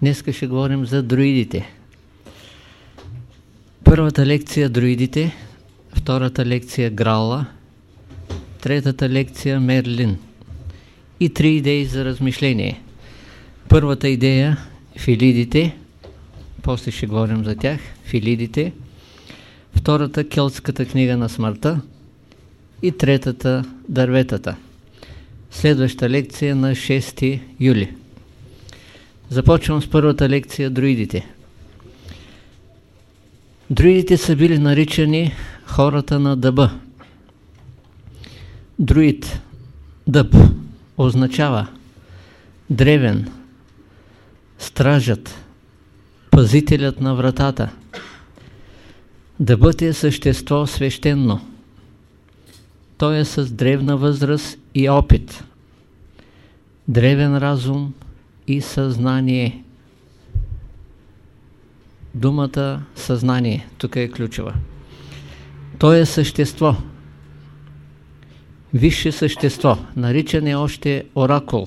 Днес ще говорим за друидите. Първата лекция друидите, втората лекция Грала, третата лекция Мерлин и три идеи за размишление. Първата идея филидите, после ще говорим за тях, филидите, втората келтската книга на смъртта и третата дърветата. Следваща лекция на 6 юли. Започвам с първата лекция друидите. Друидите са били наричани хората на дъба. Друид, дъб, означава древен, стражът, пазителят на вратата. Дъбът е същество свещено. Той е с древна възраст и опит. Древен разум и съзнание. Думата съзнание, тук е ключова. Той е същество. Висше същество, наричане още оракул.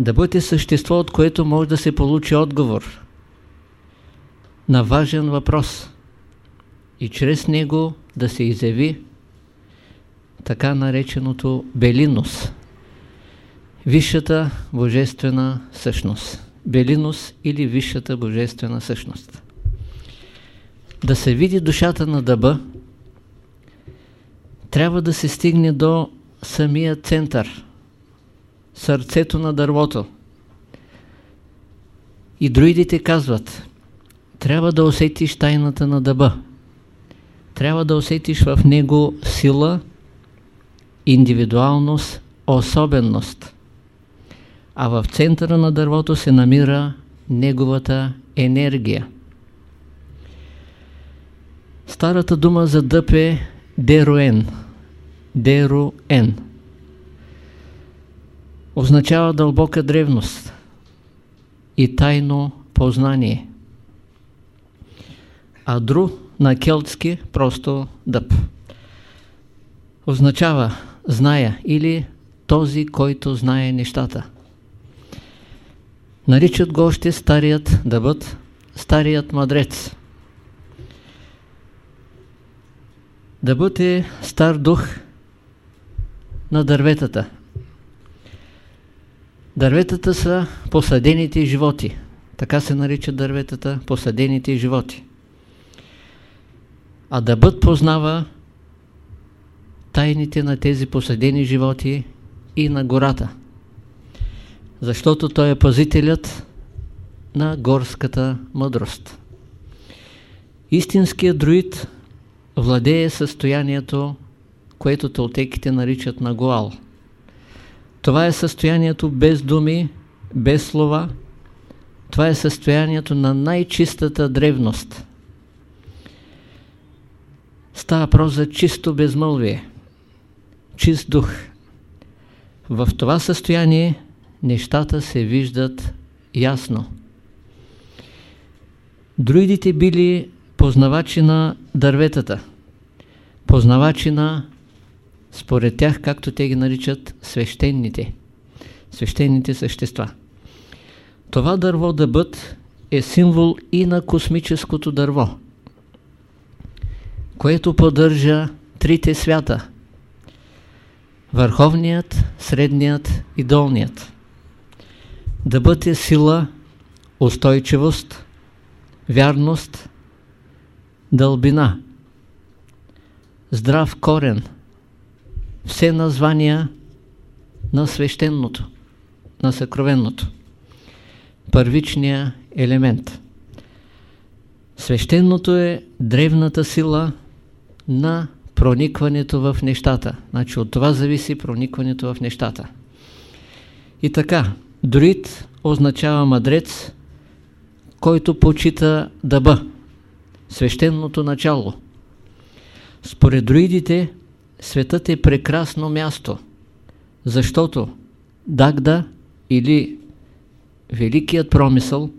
Да бъде същество, от което може да се получи отговор на важен въпрос и чрез него да се изяви така нареченото белинус, висшата божествена същност. Белинус или висшата божествена същност. Да се види душата на дъба, трябва да се стигне до самия център, сърцето на дървото. И друидите казват, трябва да усетиш тайната на дъба. Трябва да усетиш в него сила, индивидуалност, особеност. А в центъра на дървото се намира неговата енергия. Старата дума за дъб е деруен. Деруен. Означава дълбока древност и тайно познание. А дру на келтски просто дъб. Означава зная или този, който знае нещата. Наричат го още старият дъбът, старият мъдрец. Дъбът е стар дух на дърветата. Дърветата са посадените животи. Така се наричат дърветата посадените животи. А дъбът познава тайните на тези посадени животи и на гората. Защото той е пазителят на горската мъдрост. Истинският друид владее състоянието, което толтеките наричат на Гоал. Това е състоянието без думи, без слова. Това е състоянието на най-чистата древност. Става въпрос за чисто безмълвие, чист дух. В това състояние нещата се виждат ясно. Друидите били познавачи на дърветата, познавачи на, според тях, както те ги наричат, свещените, свещените същества. Това дърво дъбът е символ и на космическото дърво, което поддържа трите свята – върховният, средният и долният. Дъбът е сила, устойчивост, вярност, дълбина, здрав корен, все названия на свещеното, на съкровенното, първичния елемент. Свещеното е древната сила на проникването в нещата. Значи от това зависи проникването в нещата. И така, друид означава мъдрец, който почита дъба свещеното начало. Според друидите, светът е прекрасно място, защото Дагда или Великият промисъл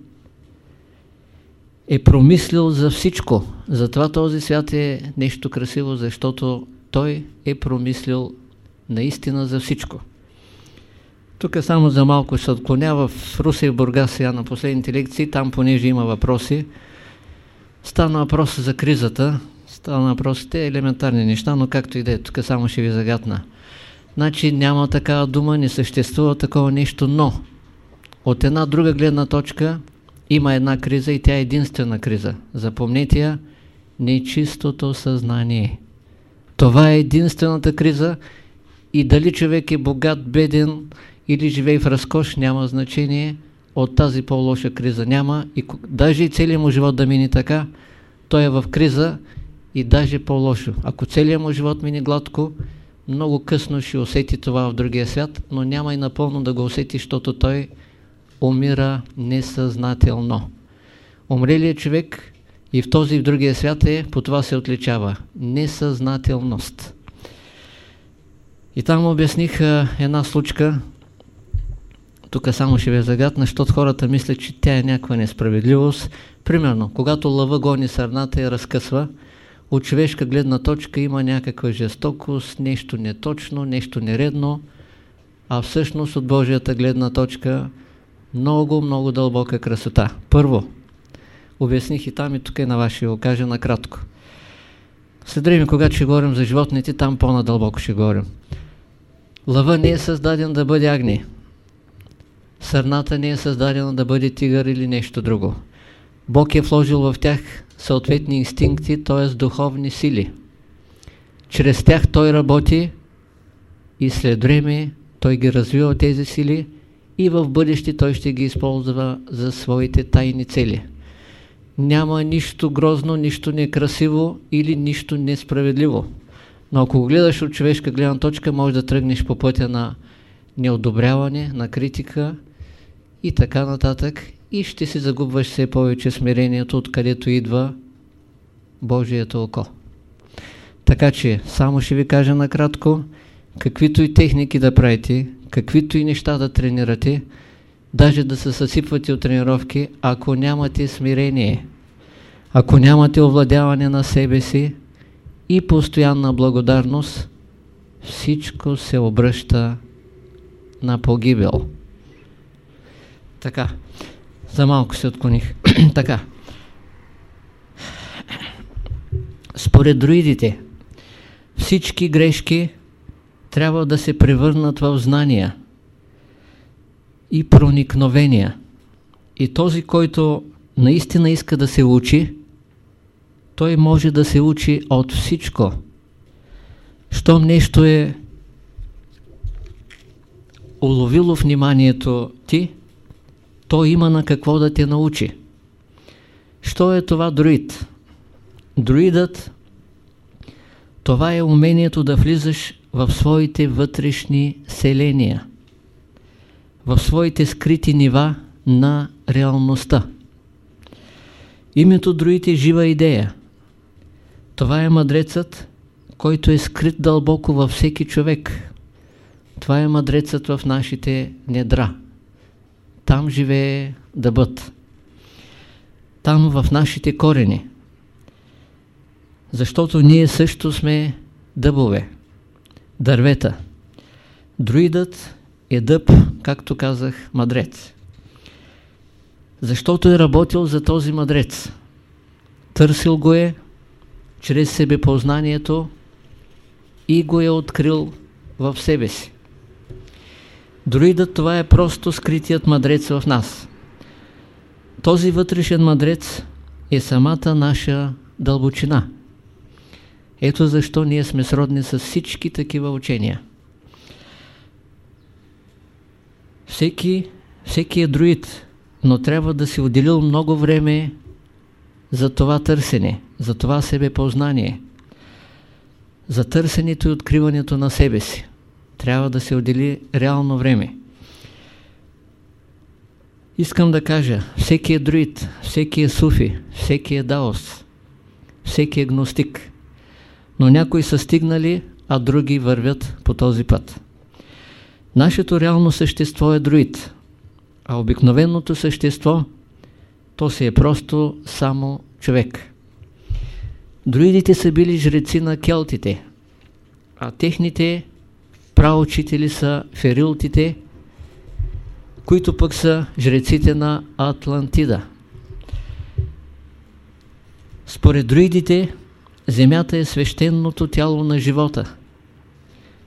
е промислил за всичко. Затова този свят е нещо красиво, защото той е промислил наистина за всичко. Тук само за малко се отклонява в Русе и Бургас сега на последните лекции, там понеже има въпроси. Стана въпрос за кризата, стана въпрос те елементарни неща, но както и да е, тук само ще ви загадна. Значи няма такава дума, не съществува такова нещо, но от една друга гледна точка има една криза и тя е единствена криза. Запомнете я, нечистото съзнание. Това е единствената криза и дали човек е богат, беден или живее в разкош, няма значение. От тази по-лоша криза няма. И даже и целият му живот да мине така, той е в криза и даже по-лошо. Ако целият му живот мине гладко, много късно ще усети това в другия свят, но няма и напълно да го усети, защото той умира несъзнателно. Умрелият човек и в този и в другия свят е, по това се отличава. Несъзнателност. И там обясних една случка, тук само ще ви загадна, защото хората мислят, че тя е някаква несправедливост. Примерно, когато лъва гони сърната и разкъсва, от човешка гледна точка има някаква жестокост, нещо неточно, нещо нередно, а всъщност от Божията гледна точка много, много дълбока красота. Първо, обясних и там и тук и на вас ще го кажа накратко. След време, когато ще говорим за животните, там по-надълбоко ще говорим. Лъва не е създаден да бъде агни. Сърната не е създадена да бъде тигър или нещо друго. Бог е вложил в тях съответни инстинкти, т.е. духовни сили. Чрез тях той работи и след време той ги развива тези сили и в бъдеще той ще ги използва за своите тайни цели. Няма нищо грозно, нищо некрасиво или нищо несправедливо. Но ако гледаш от човешка гледна точка, може да тръгнеш по пътя на неодобряване, на критика и така нататък и ще си загубваш все повече смирението, откъдето идва Божието око. Така че, само ще ви кажа накратко, каквито и техники да правите, каквито и неща да тренирате, даже да се съсипвате от тренировки, ако нямате смирение, ако нямате овладяване на себе си и постоянна благодарност, всичко се обръща на погибел. Така, за малко се отклоних. така. Според друидите, всички грешки трябва да се превърнат в знания и проникновения. И този, който наистина иска да се учи, той може да се учи от всичко. Щом нещо е уловило вниманието ти, то има на какво да те научи. Що е това друид? Друидът това е умението да влизаш в своите вътрешни селения, в своите скрити нива на реалността. Името друид е жива идея. Това е мъдрецът, който е скрит дълбоко във всеки човек. Това е мъдрецът в нашите недра. Там живее дъбът. Там в нашите корени. Защото ние също сме дъбове, дървета. Друидът е дъб, както казах, мъдрец. Защото е работил за този мъдрец. Търсил го е чрез себепознанието и го е открил в себе си. Друидът това е просто скритият мъдрец в нас. Този вътрешен мъдрец е самата наша дълбочина. Ето защо ние сме сродни с всички такива учения. Всеки, всеки е друид, но трябва да си отделил много време за това търсене, за това себепознание, за търсенето и откриването на себе си. Трябва да се отдели реално време. Искам да кажа, всеки е друид, всеки е суфи, всеки е даос, всеки е гностик. Но някои са стигнали, а други вървят по този път. Нашето реално същество е друид, а обикновеното същество, то си е просто само човек. Друидите са били жреци на келтите, а техните праучители са ферилтите които пък са жреците на Атлантида. Според друидите, Земята е свещеното тяло на живота.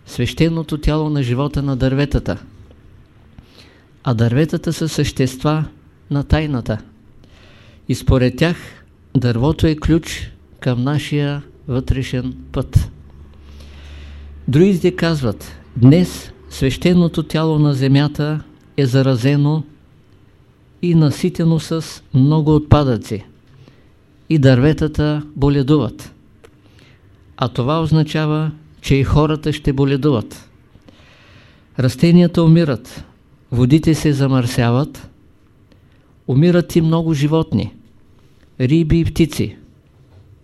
Свещеното тяло на живота на дърветата. А дърветата са същества на тайната. И според тях дървото е ключ към нашия вътрешен път. Друидите казват, днес свещеното тяло на Земята е заразено и наситено с много отпадъци и дърветата боледуват. А това означава, че и хората ще боледуват. Растенията умират, водите се замърсяват, умират и много животни, риби и птици.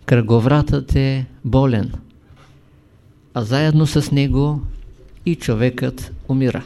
Кръговратът е болен, а заедно с него и човекът умира.